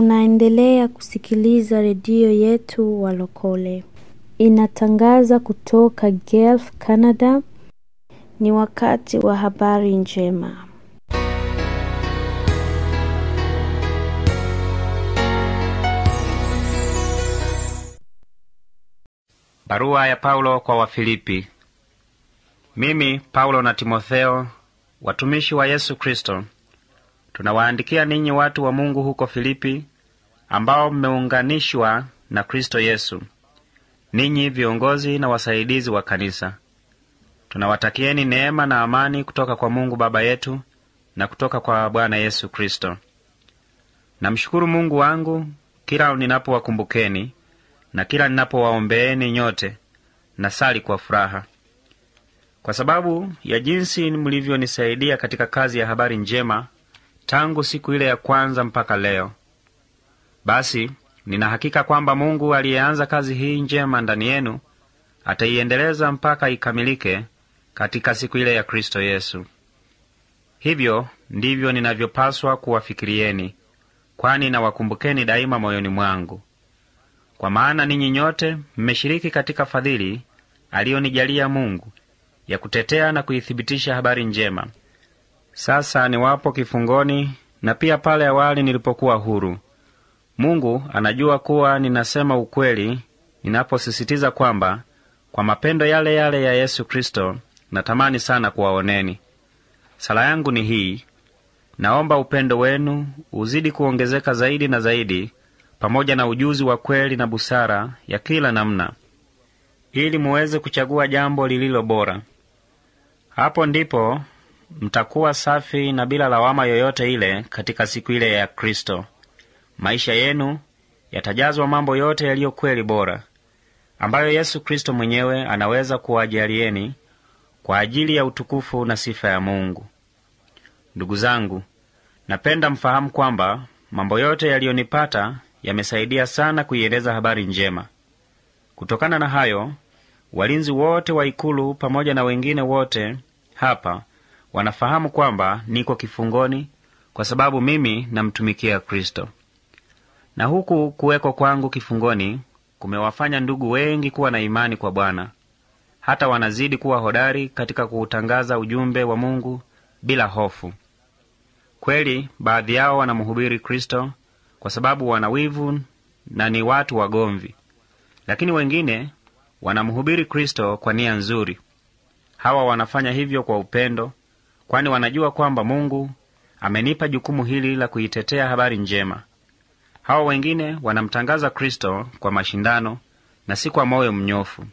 Unaendelea kusikiliza redio yetu Walokole, inatangaza kutoka Guelph, Canada. Ni wakati wa habari njema. Barua ya Paulo kwa Wafilipi. Mimi Paulo na Timotheo, watumishi wa Yesu Kristo, tunawaandikia ninyi watu wa Mungu huko Filipi, ambao mmeunganishwa na Kristo Yesu, ninyi viongozi na wasaidizi wa kanisa. Tunawatakieni neema na amani kutoka kwa Mungu Baba yetu na kutoka kwa Bwana Yesu Kristo. Namshukuru Mungu wangu kila ninapowakumbukeni na kila ninapowaombeeni nyote, nasali kwa furaha kwa sababu ya jinsi mlivyonisaidia katika kazi ya habari njema tangu siku ile ya kwanza mpaka leo. Basi nina hakika kwamba Mungu aliyeanza kazi hii njema ndani yenu ataiendeleza mpaka ikamilike katika siku ile ya Kristo Yesu. Hivyo ndivyo ninavyopaswa kuwafikirieni, kwani nawakumbukeni daima moyoni mwangu. Kwa maana ninyi nyote mmeshiriki katika fadhili aliyonijalia Mungu ya kutetea na kuithibitisha habari njema. Sasa niwapo kifungoni na pia pale awali nilipokuwa huru, Mungu anajua kuwa ninasema ukweli ninaposisitiza kwamba kwa mapendo yale yale ya Yesu Kristo natamani sana kuwaoneni. Sala yangu ni hii: naomba upendo wenu uzidi kuongezeka zaidi na zaidi, pamoja na ujuzi wa kweli na busara ya kila namna, ili muweze kuchagua jambo lililo bora. Hapo ndipo mtakuwa safi na bila lawama yoyote ile katika siku ile ya Kristo. Maisha yenu yatajazwa mambo yote yaliyo kweli bora, ambayo Yesu Kristo mwenyewe anaweza kuwajalieni kwa ajili ya utukufu na sifa ya Mungu. Ndugu zangu, napenda mfahamu kwamba mambo yote yaliyonipata yamesaidia sana kuieneza habari njema. Kutokana na hayo, walinzi wote wa ikulu pamoja na wengine wote hapa wanafahamu kwamba niko kifungoni kwa sababu mimi namtumikia Kristo. Na huku kuwekwa kwangu kifungoni kumewafanya ndugu wengi kuwa na imani kwa Bwana, hata wanazidi kuwa hodari katika kuutangaza ujumbe wa Mungu bila hofu. Kweli baadhi yao wanamhubiri Kristo kwa sababu wana wivu na ni watu wagomvi, lakini wengine wanamhubiri Kristo kwa nia nzuri. Hawa wanafanya hivyo kwa upendo, kwani wanajua kwamba Mungu amenipa jukumu hili la kuitetea habari njema. Hawa wengine wanamtangaza Kristo kwa mashindano na si kwa moyo mnyofu,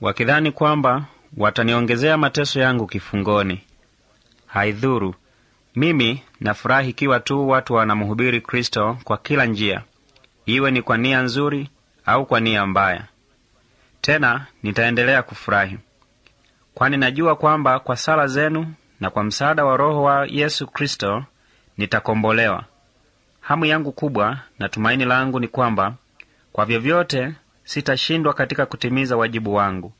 wakidhani kwamba wataniongezea mateso yangu kifungoni. Haidhuru, mimi nafurahi ikiwa tu watu wanamhubiri Kristo kwa kila njia, iwe ni kwa nia nzuri au kwa nia mbaya. Tena nitaendelea kufurahi, kwani najua kwamba kwa sala zenu na kwa msaada wa Roho wa Yesu Kristo nitakombolewa. Hamu yangu kubwa na tumaini langu ni kwamba kwa vyovyote sitashindwa katika kutimiza wajibu wangu,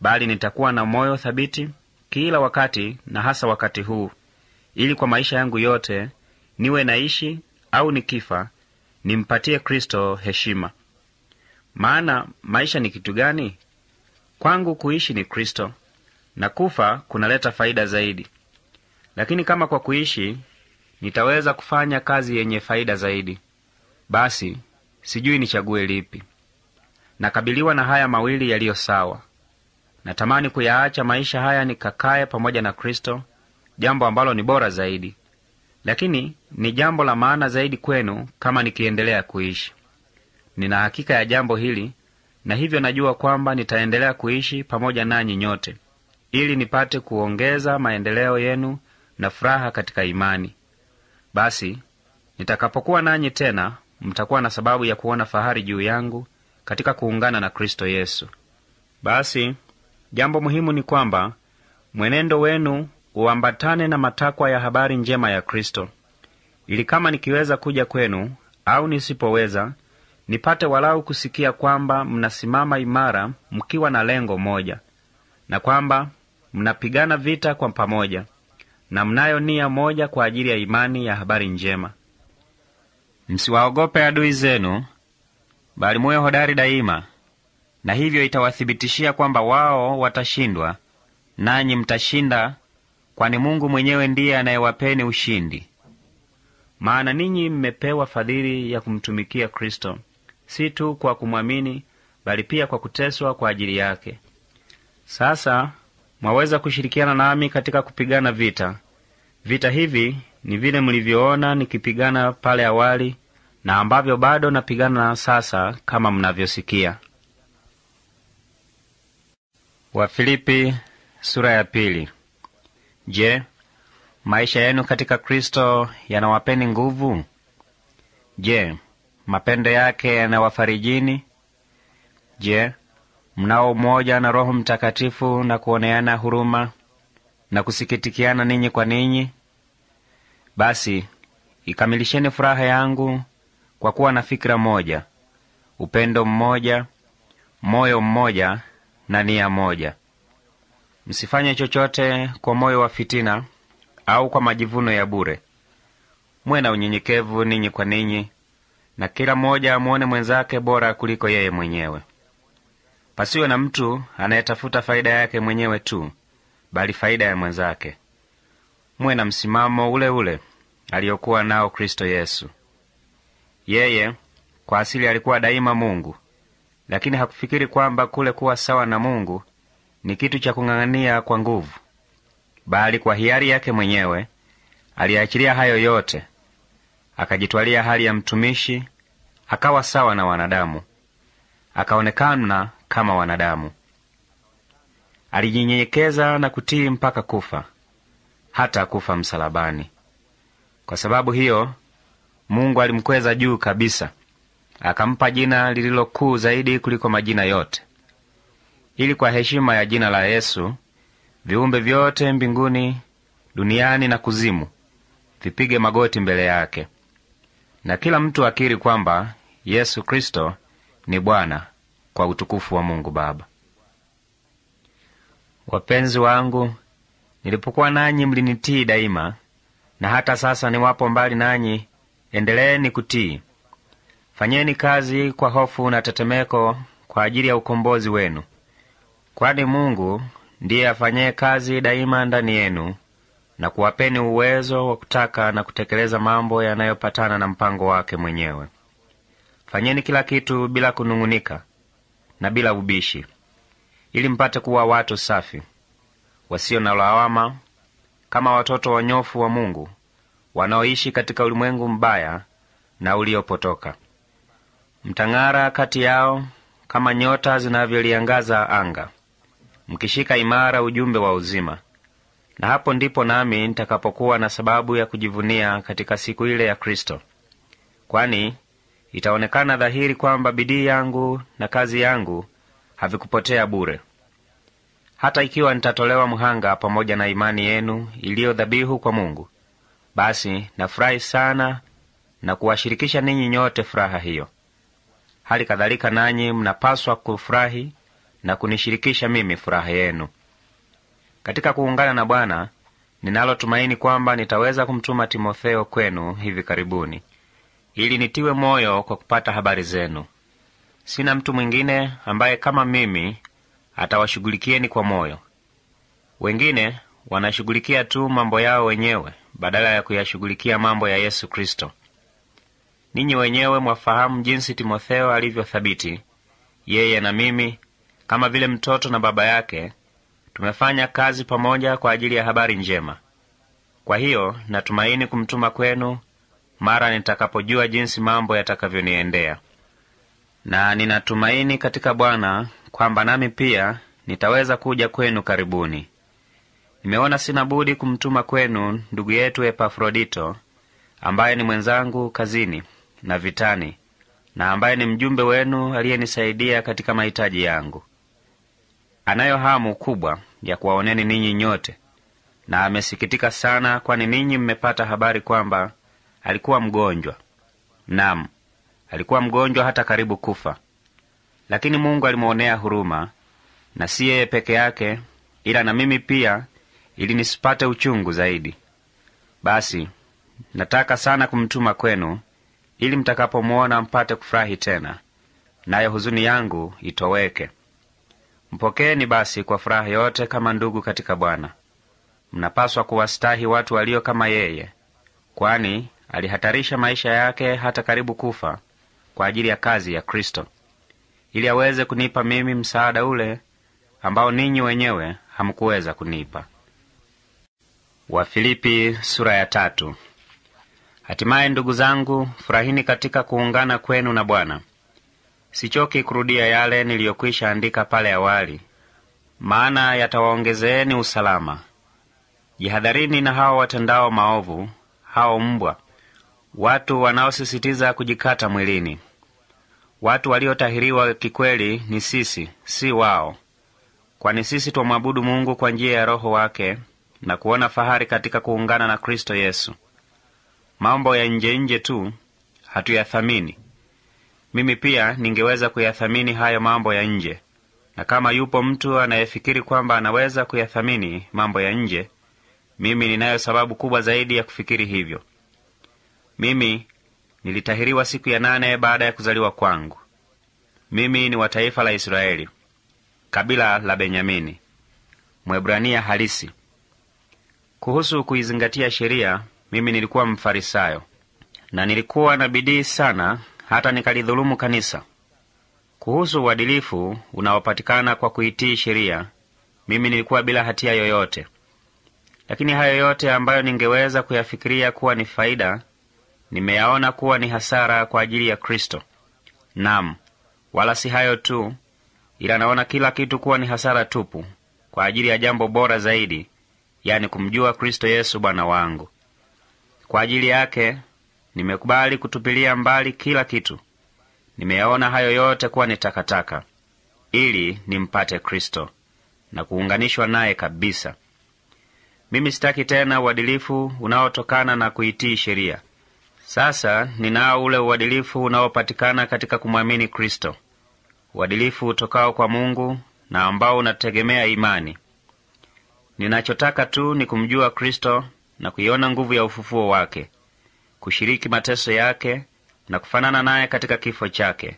bali nitakuwa na moyo thabiti kila wakati, na hasa wakati huu, ili kwa maisha yangu yote niwe naishi au nikifa, nimpatie Kristo heshima. Maana maisha ni kitu gani? Kwangu kuishi ni Kristo, na kufa kunaleta faida zaidi. Lakini kama kwa kuishi nitaweza kufanya kazi yenye faida zaidi, basi sijui nichague lipi. Nakabiliwa na haya mawili yaliyo sawa. Natamani kuyaacha maisha haya nikakaye pamoja na Kristo, jambo ambalo ni bora zaidi, lakini ni jambo la maana zaidi kwenu kama nikiendelea kuishi. Nina hakika ya jambo hili, na hivyo najua kwamba nitaendelea kuishi pamoja nanyi nyote, ili nipate kuongeza maendeleo yenu na furaha katika imani. Basi nitakapokuwa nanyi tena, mtakuwa na sababu ya kuona fahari juu yangu katika kuungana na Kristo Yesu. Basi jambo muhimu ni kwamba mwenendo wenu uambatane na matakwa ya habari njema ya Kristo, ili kama nikiweza kuja kwenu au nisipoweza, nipate walau kusikia kwamba mnasimama imara mkiwa na lengo moja, na kwamba mnapigana vita kwa pamoja na mnayo nia moja kwa ajili ya imani ya habari njema. Msiwaogope adui zenu, bali muwe hodari daima, na hivyo itawathibitishia kwamba wao watashindwa, nanyi mtashinda, kwani Mungu mwenyewe ndiye anayewapeni ushindi. Maana ninyi mmepewa fadhili ya kumtumikia Kristo, si tu kwa kumwamini, bali pia kwa kuteswa kwa ajili yake. Sasa mwaweza kushirikiana nami katika kupigana vita. Vita hivi ni vile mlivyoona nikipigana pale awali na ambavyo bado napigana sasa, kama mnavyosikia. Wafilipi sura ya pili. Je, maisha yenu katika Kristo yanawapeni nguvu? Je, mapendo yake yanawafarijini? Je, mnao umoja na Roho Mtakatifu na kuoneana huruma na kusikitikiana ninyi kwa ninyi? Basi ikamilisheni furaha yangu kwa kuwa na fikira moja, upendo mmoja, moyo mmoja na nia moja. Msifanye chochote kwa moyo wa fitina au kwa majivuno ya bure. Mwe na unyenyekevu ninyi kwa ninyi, na kila mmoja amwone mwenzake bora kuliko yeye mwenyewe. Pasiwe na mtu anayetafuta faida yake mwenyewe tu, bali faida ya mwenzake. Muwe na msimamo ule ule aliyokuwa nao Kristo Yesu. Yeye kwa asili alikuwa daima Mungu, lakini hakufikiri kwamba kule kuwa sawa na Mungu ni kitu cha kung'ang'ania kwa nguvu, bali kwa hiari yake mwenyewe aliachilia hayo yote, akajitwalia hali ya mtumishi, akawa sawa na wanadamu, akaonekana kama wanadamu. Alijinyenyekeza na kutii mpaka kufa, hata kufa msalabani. Kwa sababu hiyo Mungu alimkweza juu kabisa, akampa jina lililo kuu zaidi kuliko majina yote, ili kwa heshima ya jina la Yesu viumbe vyote mbinguni, duniani na kuzimu vipige magoti mbele yake, na kila mtu akiri kwamba Yesu Kristo ni Bwana, kwa utukufu wa Mungu Baba. Wapenzi wangu, nilipokuwa nanyi mlinitii daima, na hata sasa niwapo mbali nanyi, endeleeni kutii. Fanyeni kazi kwa hofu na tetemeko kwa ajili ya ukombozi wenu, kwani Mungu ndiye afanyaye kazi daima ndani yenu na kuwapeni uwezo wa kutaka na kutekeleza mambo yanayopatana na mpango wake mwenyewe. Fanyeni kila kitu bila kunung'unika na bila ubishi, ili mpate kuwa watu safi, wasio na lawama, kama watoto wanyofu wa Mungu wanaoishi katika ulimwengu mbaya na uliopotoka. Mtang'ara kati yao kama nyota zinavyoliangaza anga, mkishika imara ujumbe wa uzima. Na hapo ndipo nami nitakapokuwa na sababu ya kujivunia katika siku ile ya Kristo, kwani itaonekana dhahiri kwamba bidii yangu na kazi yangu havikupotea bure. Hata ikiwa nitatolewa mhanga pamoja na imani yenu iliyo dhabihu kwa Mungu, basi nafurahi sana na kuwashirikisha ninyi nyote furaha hiyo. Hali kadhalika nanyi mnapaswa kufurahi na kunishirikisha mimi furaha yenu. Katika kuungana na Bwana, ninalo tumaini kwamba nitaweza kumtuma Timotheo kwenu hivi karibuni, ili nitiwe moyo kwa kupata habari zenu. Sina mtu mwingine ambaye kama mimi atawashughulikieni kwa moyo. Wengine wanashughulikia tu mambo yao wenyewe badala ya kuyashughulikia mambo ya Yesu Kristo. Ninyi wenyewe mwafahamu jinsi Timotheo alivyothabiti. Yeye na mimi kama vile mtoto na baba yake tumefanya kazi pamoja kwa ajili ya habari njema. Kwa hiyo natumaini kumtuma kwenu mara nitakapojua jinsi mambo yatakavyoniendea, na ninatumaini katika Bwana kwamba nami pia nitaweza kuja kwenu karibuni. Nimeona sina budi kumtuma kwenu ndugu yetu Epafrodito, ambaye ni mwenzangu kazini na vitani, na ambaye ni mjumbe wenu aliyenisaidia katika mahitaji yangu. Anayo hamu kubwa ya kuwaoneni ninyi nyote, na amesikitika sana, kwani ninyi mmepata habari kwamba alikuwa mgonjwa. Nam, alikuwa mgonjwa hata karibu kufa, lakini Mungu alimwonea huruma, na si yeye peke yake, ila na mimi pia, ili nisipate uchungu zaidi. Basi nataka sana kumtuma kwenu, ili mtakapomwona mpate kufurahi tena, nayo huzuni yangu itoweke. Mpokeeni basi kwa furaha yote kama ndugu katika Bwana. Mnapaswa kuwastahi watu walio kama yeye, kwani alihatarisha maisha yake hata karibu kufa kwa ajili ya kazi ya Kristo, ili aweze kunipa mimi msaada ule ambao ninyi wenyewe hamkuweza kunipa. Wafilipi sura ya tatu. Hatimaye ndugu zangu, furahini katika kuungana kwenu na Bwana. Sichoki kurudia yale niliyokwisha andika pale awali, maana yatawaongezeeni usalama. Jihadharini na hao watendao maovu, hao mbwa, watu wanaosisitiza kujikata mwilini. Watu waliotahiriwa kikweli ni sisi, si wao, kwani sisi twamwabudu Mungu kwa njia ya Roho wake na kuona fahari katika kuungana na Kristo Yesu. Mambo ya nje nje tu hatuyathamini. Mimi pia ningeweza kuyathamini hayo mambo ya nje, na kama yupo mtu anayefikiri kwamba anaweza kuyathamini mambo ya nje, mimi ninayo sababu kubwa zaidi ya kufikiri hivyo. Mimi nilitahiriwa siku ya nane baada ya kuzaliwa kwangu. Mimi ni wa taifa la Israeli, kabila la Benyamini, Mwebrania halisi. Kuhusu kuizingatia sheria, mimi nilikuwa Mfarisayo na nilikuwa na bidii sana hata nikalidhulumu kanisa. Kuhusu uadilifu unaopatikana kwa kuitii sheria, mimi nilikuwa bila hatia yoyote. Lakini hayo yote ambayo ningeweza kuyafikiria kuwa ni faida, nimeyaona kuwa ni hasara kwa ajili ya Kristo. Nam, wala si hayo tu, ila naona kila kitu kuwa ni hasara tupu kwa ajili ya jambo bora zaidi, yani kumjua Kristo Yesu Bwana wangu. Kwa ajili yake nimekubali kutupilia mbali kila kitu, nimeyaona hayo yote kuwa ni takataka, ili nimpate Kristo na kuunganishwa naye kabisa. Mimi sitaki tena uadilifu unaotokana na kuitii sheria. Sasa ninao ule uadilifu unaopatikana katika kumwamini Kristo, uadilifu utokao kwa Mungu na ambao unategemea imani. Ninachotaka tu ni kumjua Kristo na kuiona nguvu ya ufufuo wake, kushiriki mateso yake na kufanana naye katika kifo chake,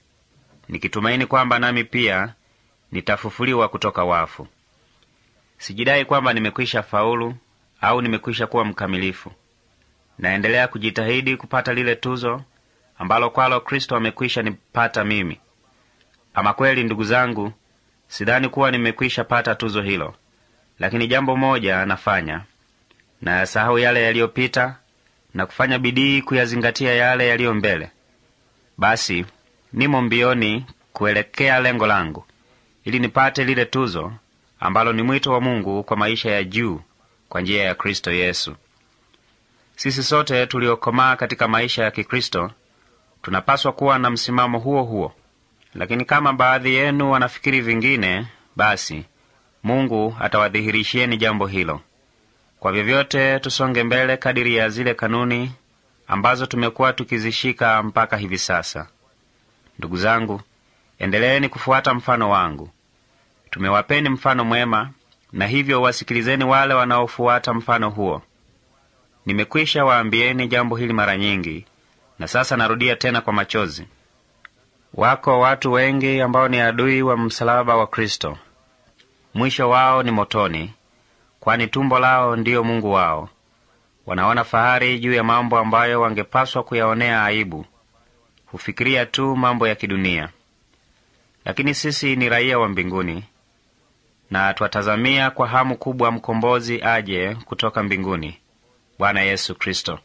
nikitumaini kwamba nami pia nitafufuliwa kutoka wafu. Sijidai kwamba nimekwisha faulu au nimekwisha kuwa mkamilifu. Naendelea kujitahidi kupata lile tuzo ambalo kwalo Kristo amekwisha nipata mimi. Ama kweli, ndugu zangu, sidhani kuwa nimekwisha pata tuzo hilo, lakini jambo moja nafanya, nayasahau yale yaliyopita na kufanya bidii kuyazingatia yale yaliyo mbele. Basi nimo mbioni kuelekea lengo langu, ili nipate lile tuzo ambalo ni mwito wa Mungu kwa maisha ya juu kwa njia ya Kristo Yesu. Sisi sote tuliokomaa katika maisha ya Kikristo tunapaswa kuwa na msimamo huo huo. Lakini kama baadhi yenu wanafikiri vingine, basi Mungu atawadhihirishieni jambo hilo. Kwa vyovyote, tusonge mbele kadiri ya zile kanuni ambazo tumekuwa tukizishika mpaka hivi sasa. Ndugu zangu, endeleeni kufuata mfano wangu. Tumewapeni mfano mwema, na hivyo wasikilizeni wale wanaofuata mfano huo. Nimekwisha waambieni jambo hili mara nyingi, na sasa narudia tena kwa machozi. Wako watu wengi ambao ni adui wa msalaba wa Kristo. Mwisho wao ni motoni, kwani tumbo lao ndiyo mungu wao. Wanaona fahari juu ya mambo ambayo wangepaswa kuyaonea aibu. Hufikiria tu mambo ya kidunia. Lakini sisi ni raia wa mbinguni, na twatazamia kwa hamu kubwa mkombozi aje kutoka mbinguni, Bwana Yesu Kristo.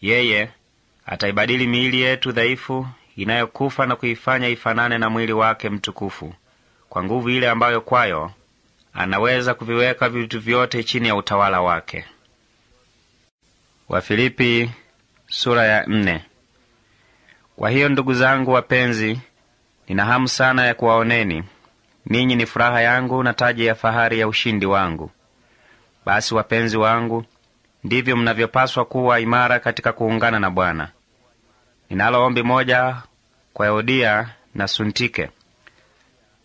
Yeye ataibadili miili yetu dhaifu inayokufa na kuifanya ifanane na mwili wake mtukufu kwa nguvu ile ambayo kwayo anaweza kuviweka vitu vyote chini ya utawala wake. Wafilipi sura ya nne. Kwa hiyo ndugu zangu wapenzi, nina hamu sana ya kuwaoneni ninyi. Ni furaha yangu na taji ya fahari ya ushindi wangu. Basi wapenzi wangu, ndivyo mnavyopaswa kuwa imara katika kuungana na Bwana. Ninalo ombi moja kwa Eudia na Suntike.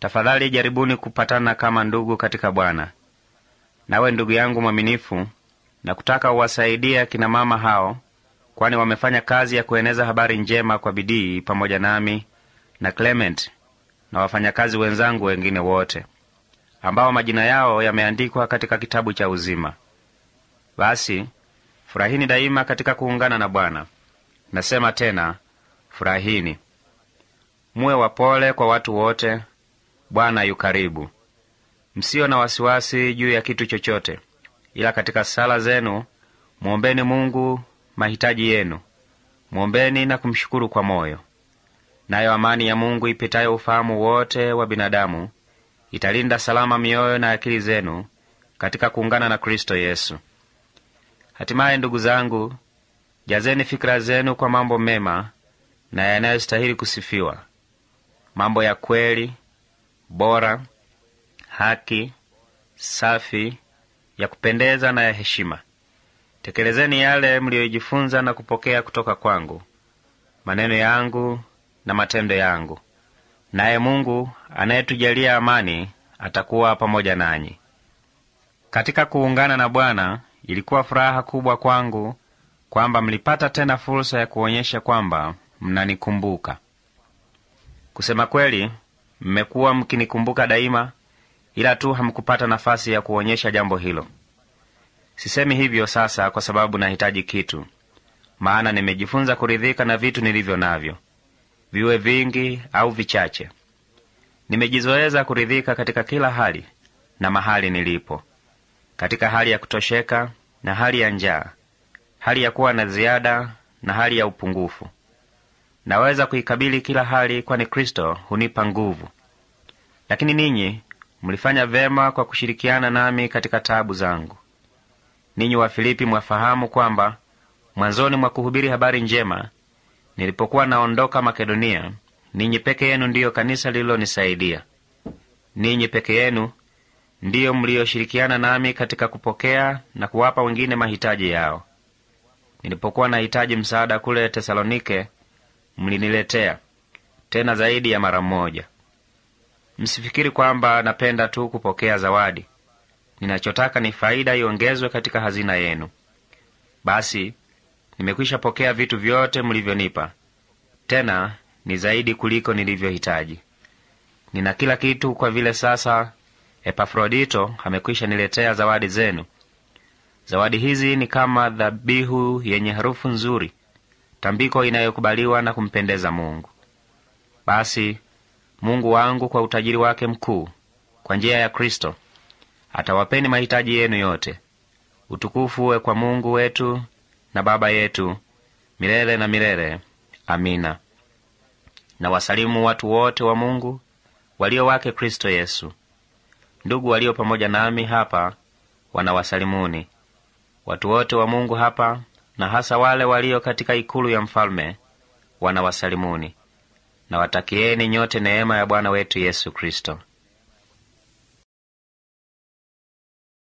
Tafadhali jaribuni kupatana kama ndugu katika Bwana. Nawe ndugu yangu mwaminifu, na kutaka uwasaidie akina mama hao kwani wamefanya kazi ya kueneza habari njema kwa bidii pamoja nami na Clement na wafanyakazi wenzangu wengine wote ambao majina yao yameandikwa katika kitabu cha uzima. Basi furahini daima katika kuungana na Bwana. Nasema tena furahini. Muwe wapole kwa watu wote, Bwana yu karibu. Msiyo na wasiwasi juu ya kitu chochote, ila katika sala zenu mwombeni Mungu mahitaji yenu, mwombeni na kumshukuru kwa moyo. Nayo amani ya Mungu ipitayo ufahamu wote wa binadamu italinda salama mioyo na akili zenu katika kuungana na Kristo Yesu. Hatimaye, ndugu zangu, jazeni fikira zenu kwa mambo mema na yanayostahili kusifiwa, mambo ya kweli, bora, haki, safi, ya kupendeza na ya heshima. Tekelezeni yale mliyojifunza na kupokea kutoka kwangu, maneno yangu na matendo yangu, naye Mungu anayetujalia amani atakuwa pamoja nanyi. Katika kuungana na Bwana ilikuwa furaha kubwa kwangu kwamba mlipata tena fursa ya kuonyesha kwamba mnanikumbuka. Kusema kweli, mmekuwa mkinikumbuka daima, ila tu hamkupata nafasi ya kuonyesha jambo hilo. Sisemi hivyo sasa kwa sababu nahitaji kitu, maana nimejifunza kuridhika na vitu nilivyo navyo, viwe vingi au vichache. Nimejizoeza kuridhika katika kila hali na mahali nilipo, katika hali ya kutosheka na hali ya njaa, hali ya kuwa na ziada na hali ya upungufu. Naweza kuikabili kila hali, kwani Kristo hunipa nguvu. Lakini ninyi mlifanya vema kwa kushirikiana nami katika taabu zangu. Ninyi wa Filipi mwafahamu kwamba mwanzoni mwa kuhubiri habari njema, nilipokuwa naondoka Makedonia, ninyi peke yenu ndiyo kanisa lililonisaidia. Ninyi peke yenu ndiyo mliyoshirikiana nami katika kupokea na kuwapa wengine mahitaji yao. Nilipokuwa nahitaji msaada kule Tesalonike, mliniletea tena zaidi ya mara moja. Msifikiri kwamba napenda tu kupokea zawadi. Ninachotaka ni faida iongezwe katika hazina yenu. Basi nimekwisha pokea vitu vyote mlivyonipa, tena ni zaidi kuliko nilivyohitaji. Nina kila kitu, kwa vile sasa Epafrodito amekwisha niletea zawadi zenu. Zawadi hizi ni kama dhabihu yenye harufu nzuri, tambiko inayokubaliwa na kumpendeza Mungu. Basi Mungu wangu kwa utajiri wake mkuu, kwa njia ya Kristo, atawapeni mahitaji yenu yote. Utukufu uwe kwa Mungu wetu na Baba yetu milele na milele. Amina. Na wasalimu watu wote wa Mungu walio wake Kristo Yesu. Ndugu walio pamoja nami hapa wanawasalimuni. Watu wote wa Mungu hapa na hasa wale walio katika ikulu ya mfalme wanawasalimuni. Na watakieni nyote neema ya Bwana wetu Yesu Kristo.